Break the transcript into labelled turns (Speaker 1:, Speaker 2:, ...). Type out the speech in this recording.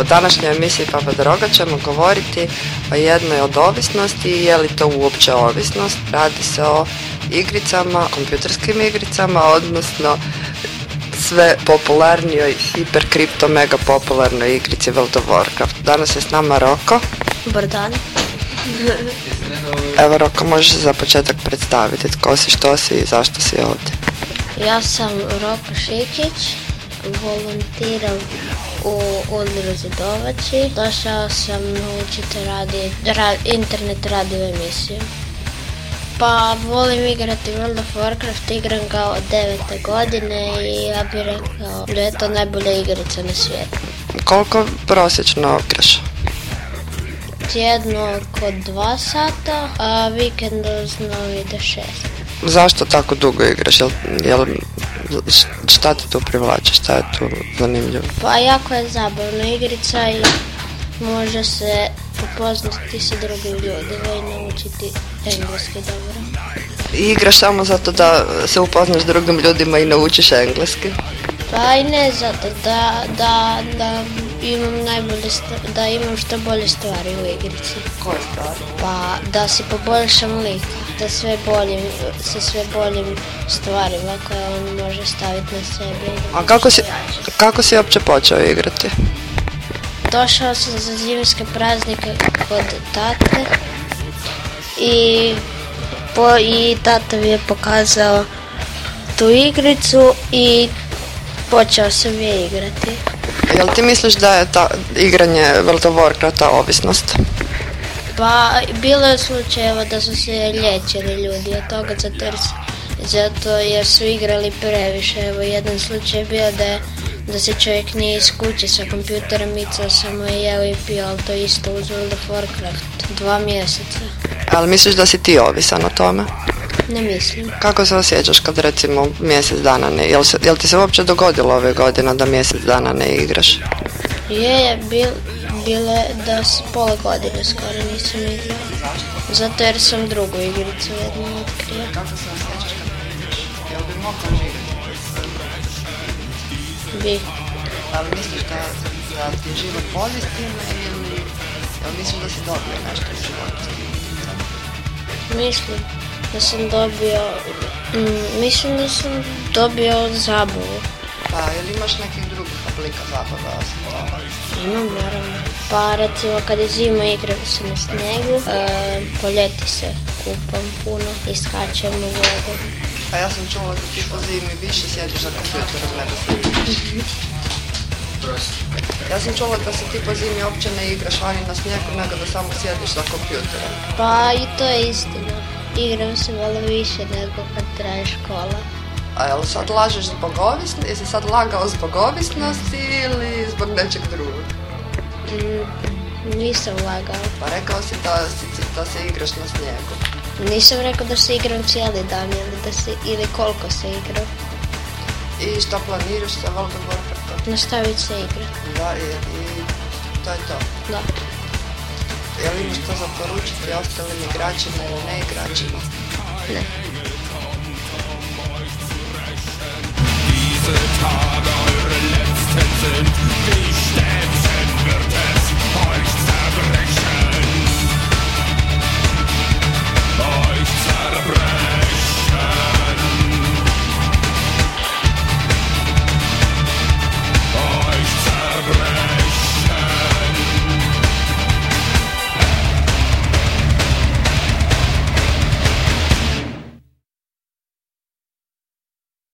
Speaker 1: U današnjoj emisiji Papa Droga ćemo govoriti o jednoj od ovisnosti i je li to uopće ovisnost. Radi se o igricama, kompjuterskim igricama, odnosno sve popularnijoj hiperkripto mega popularnoj igrici World of Warcraft. Danas je s nama Roko.
Speaker 2: Dobar dan.
Speaker 1: Evo Roko, možeš za početak predstaviti tko si, što si i zašto si ovdje.
Speaker 2: Ja sam Roko Šikić, volontiram u udruzi Dovači. Došao sam naučiti radi, ra, internet radio emisiju. Pa volim igrati World of Warcraft, igram ga od 9. godine i ja bih rekao da je to najbolja igrica na svijetu.
Speaker 1: Koliko prosječno igraš?
Speaker 2: Tjedno oko 2 sata, a vikendozno ide 6.
Speaker 1: Zašto tako dugo igraš? Jel, jel, šta te tu privlači? Šta je tu zanimljivo?
Speaker 2: Pa jako je zabavna igrica i može se upoznati sa drugim ljudima i naučiti engleski dobro.
Speaker 1: I igraš samo zato da se upoznaš s drugim ljudima i naučiš engleski?
Speaker 2: Pa i ne zato da, da, da imam najbolje, da imam što bolje stvari u igrici.
Speaker 1: Koje stvari?
Speaker 2: Pa da si poboljšam lik, da sve boljim, sa sve boljim stvarima koje on može staviti na sebe.
Speaker 1: A kako si, kako si uopće počeo igrati?
Speaker 2: Došao sam za zimske praznike kod tate i, po, i tata mi je pokazao tu igricu i počeo sam je igrati.
Speaker 1: Jel ti misliš da je ta igranje World of Warcrafta ovisnost?
Speaker 2: Pa bilo je slučajeva da su se liječili ljudi od toga zato zato jer su igrali previše. Evo jedan slučaj je bio da je da se čovjek nije iz kuće sa kompjuterom micao samo je jeo i pio, ali to isto uz World of Warcraft. Dva mjeseca.
Speaker 1: Ali misliš da si ti ovisan o tome?
Speaker 2: Ne mislim.
Speaker 1: Kako se osjećaš kad recimo mjesec dana ne... Jel, se, jel ti se uopće dogodilo ove godine da mjesec dana ne igraš?
Speaker 2: Je, je, bil, bile da s pola godine skoro nisam igrao. Zato jer sam drugu igricu jednu otkrio.
Speaker 1: Kako se osjećaš kad ne igraš? Jel bi mogla živjeti?
Speaker 2: Bi.
Speaker 1: Ali misliš da, da ti je život time ili jel misliš da si dobio nešto u životu?
Speaker 2: Mislim da sam dobio, mm, mislim da sam dobio zabavu.
Speaker 1: Pa jel imaš nekih drugih oblika zabava toga?
Speaker 2: Imam naravno. Pa recimo kad je zima igram se na snegu, e, po ljeti se kupam puno i skačem u vodu.
Speaker 1: Pa ja sam čula da ti po zimi više sjediš za kompjuterom nego se Ja sam čula da se ti po zimi uopće ne igraš vani na snijegu nego da samo sjediš za kompjuterom.
Speaker 2: Pa i to je istina. Igram se malo više nego kad traje škola.
Speaker 1: A jel sad lažeš zbog ovisnosti, jesi sad lagao zbog ovisnosti ili zbog nečeg drugog?
Speaker 2: Mm, nisam lagao.
Speaker 1: Pa rekao si da, da se igraš na snijegu.
Speaker 2: Nisam rekao da se igram cijeli dan ili, da se, ili koliko se igram.
Speaker 1: I šta planiraš sa World of Warcraftom?
Speaker 2: Nastavit se igra.
Speaker 1: Da, i, i to je to.
Speaker 2: Da.
Speaker 1: Jel imaš to za poručiti ostalim igračima ili ne igračima?
Speaker 2: Ne.